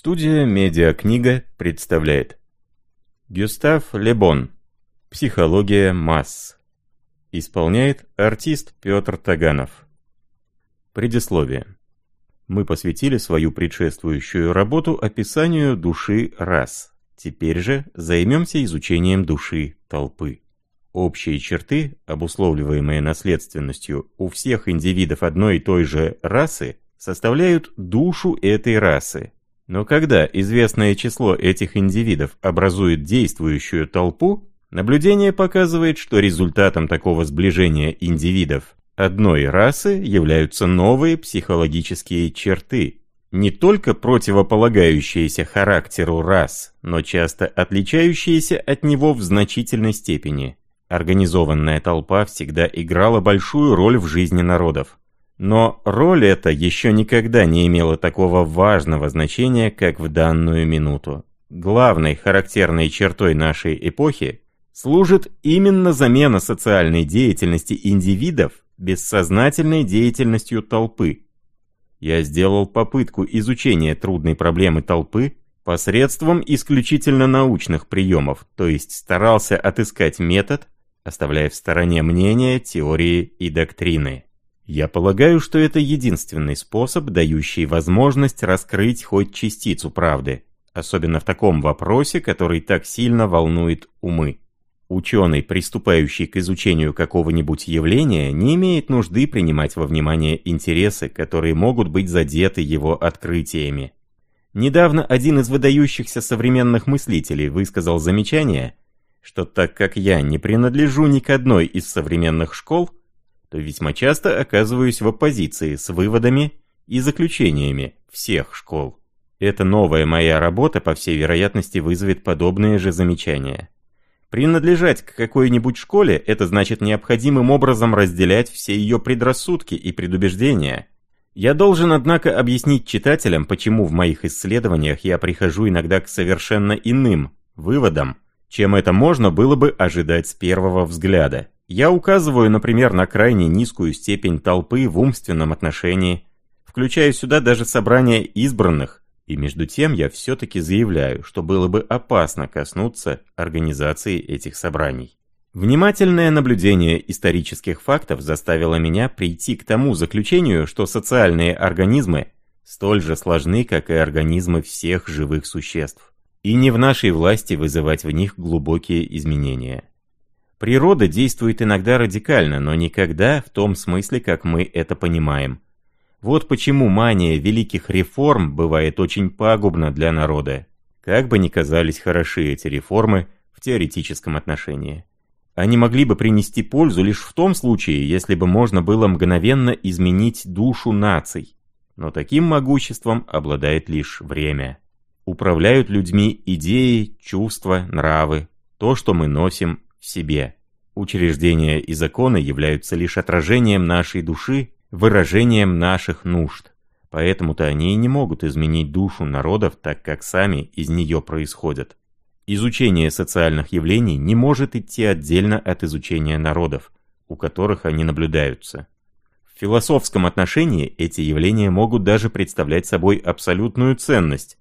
Студия «Медиакнига» представляет. Гюстав Лебон. «Психология масс» Исполняет артист Петр Таганов. Предисловие. Мы посвятили свою предшествующую работу описанию души рас. Теперь же займемся изучением души толпы. Общие черты, обусловливаемые наследственностью у всех индивидов одной и той же расы, составляют душу этой расы – но когда известное число этих индивидов образует действующую толпу, наблюдение показывает, что результатом такого сближения индивидов одной расы являются новые психологические черты, не только противополагающиеся характеру рас, но часто отличающиеся от него в значительной степени. Организованная толпа всегда играла большую роль в жизни народов. Но роль эта еще никогда не имела такого важного значения, как в данную минуту. Главной характерной чертой нашей эпохи служит именно замена социальной деятельности индивидов бессознательной деятельностью толпы. Я сделал попытку изучения трудной проблемы толпы посредством исключительно научных приемов, то есть старался отыскать метод, оставляя в стороне мнения, теории и доктрины. Я полагаю, что это единственный способ, дающий возможность раскрыть хоть частицу правды, особенно в таком вопросе, который так сильно волнует умы. Ученый, приступающий к изучению какого-нибудь явления, не имеет нужды принимать во внимание интересы, которые могут быть задеты его открытиями. Недавно один из выдающихся современных мыслителей высказал замечание, что так как я не принадлежу ни к одной из современных школ, то весьма часто оказываюсь в оппозиции с выводами и заключениями всех школ. Эта новая моя работа, по всей вероятности, вызовет подобные же замечания. Принадлежать к какой-нибудь школе – это значит необходимым образом разделять все ее предрассудки и предубеждения. Я должен, однако, объяснить читателям, почему в моих исследованиях я прихожу иногда к совершенно иным выводам, чем это можно было бы ожидать с первого взгляда. Я указываю, например, на крайне низкую степень толпы в умственном отношении, включая сюда даже собрание избранных, и между тем я все-таки заявляю, что было бы опасно коснуться организации этих собраний. Внимательное наблюдение исторических фактов заставило меня прийти к тому заключению, что социальные организмы столь же сложны, как и организмы всех живых существ, и не в нашей власти вызывать в них глубокие изменения. Природа действует иногда радикально, но никогда в том смысле, как мы это понимаем. Вот почему мания великих реформ бывает очень пагубна для народа. Как бы ни казались хороши эти реформы в теоретическом отношении. Они могли бы принести пользу лишь в том случае, если бы можно было мгновенно изменить душу наций. Но таким могуществом обладает лишь время. Управляют людьми идеи, чувства, нравы, то, что мы носим в себе. Учреждения и законы являются лишь отражением нашей души, выражением наших нужд. Поэтому-то они и не могут изменить душу народов, так как сами из нее происходят. Изучение социальных явлений не может идти отдельно от изучения народов, у которых они наблюдаются. В философском отношении эти явления могут даже представлять собой абсолютную ценность,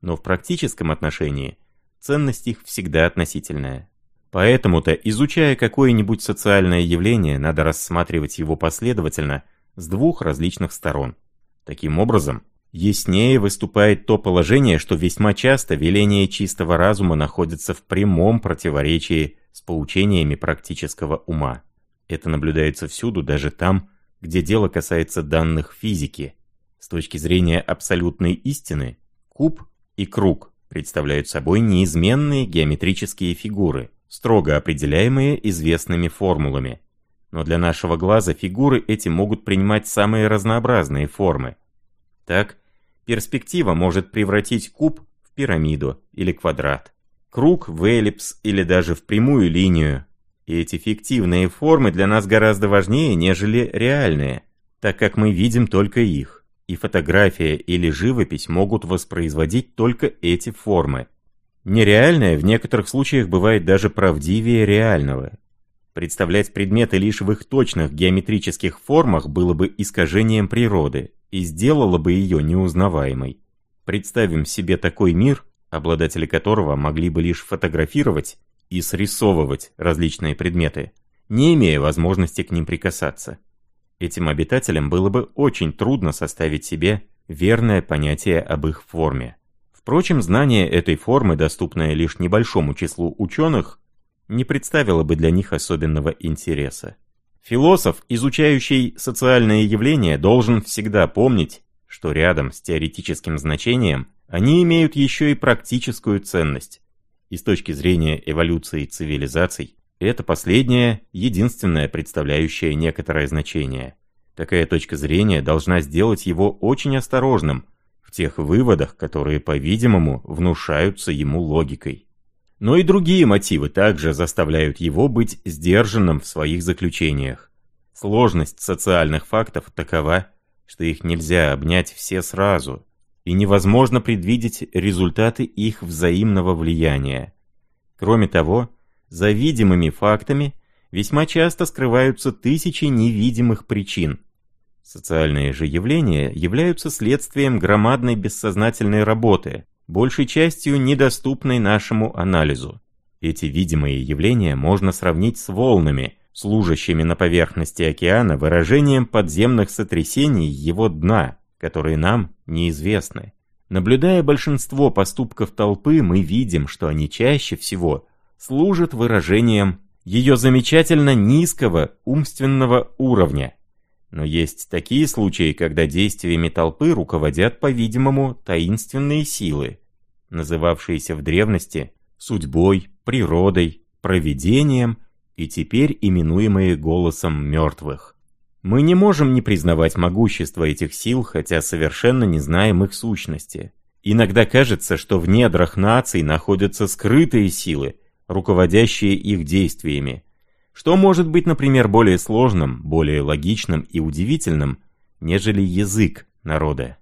но в практическом отношении ценность их всегда относительная. Поэтому-то, изучая какое-нибудь социальное явление, надо рассматривать его последовательно с двух различных сторон. Таким образом, яснее выступает то положение, что весьма часто веление чистого разума находится в прямом противоречии с поучениями практического ума. Это наблюдается всюду, даже там, где дело касается данных физики. С точки зрения абсолютной истины, куб и круг представляют собой неизменные геометрические фигуры – строго определяемые известными формулами. Но для нашего глаза фигуры эти могут принимать самые разнообразные формы. Так, перспектива может превратить куб в пирамиду или квадрат, круг в эллипс или даже в прямую линию. И эти фиктивные формы для нас гораздо важнее, нежели реальные, так как мы видим только их, и фотография или живопись могут воспроизводить только эти формы. Нереальное в некоторых случаях бывает даже правдивее реального. Представлять предметы лишь в их точных геометрических формах было бы искажением природы и сделало бы ее неузнаваемой. представим себе такой мир, обладатели которого могли бы лишь фотографировать и срисовывать различные предметы, не имея возможности к ним прикасаться. Этим обитателям было бы очень трудно составить себе верное понятие об их форме. Впрочем, знание этой формы, доступное лишь небольшому числу ученых, не представило бы для них особенного интереса. Философ, изучающий социальные явления, должен всегда помнить, что рядом с теоретическим значением они имеют еще и практическую ценность. И с точки зрения эволюции цивилизаций, это последнее, единственное представляющее некоторое значение. Такая точка зрения должна сделать его очень осторожным тех выводах, которые, по-видимому, внушаются ему логикой. Но и другие мотивы также заставляют его быть сдержанным в своих заключениях. Сложность социальных фактов такова, что их нельзя обнять все сразу, и невозможно предвидеть результаты их взаимного влияния. Кроме того, за видимыми фактами весьма часто скрываются тысячи невидимых причин. Социальные же явления являются следствием громадной бессознательной работы, большей частью недоступной нашему анализу. Эти видимые явления можно сравнить с волнами, служащими на поверхности океана выражением подземных сотрясений его дна, которые нам неизвестны. Наблюдая большинство поступков толпы, мы видим, что они чаще всего служат выражением ее замечательно низкого умственного уровня. Но есть такие случаи, когда действиями толпы руководят, по-видимому, таинственные силы, называвшиеся в древности судьбой, природой, провидением и теперь именуемые голосом мертвых. Мы не можем не признавать могущество этих сил, хотя совершенно не знаем их сущности. Иногда кажется, что в недрах наций находятся скрытые силы, руководящие их действиями. Что может быть, например, более сложным, более логичным и удивительным, нежели язык народа?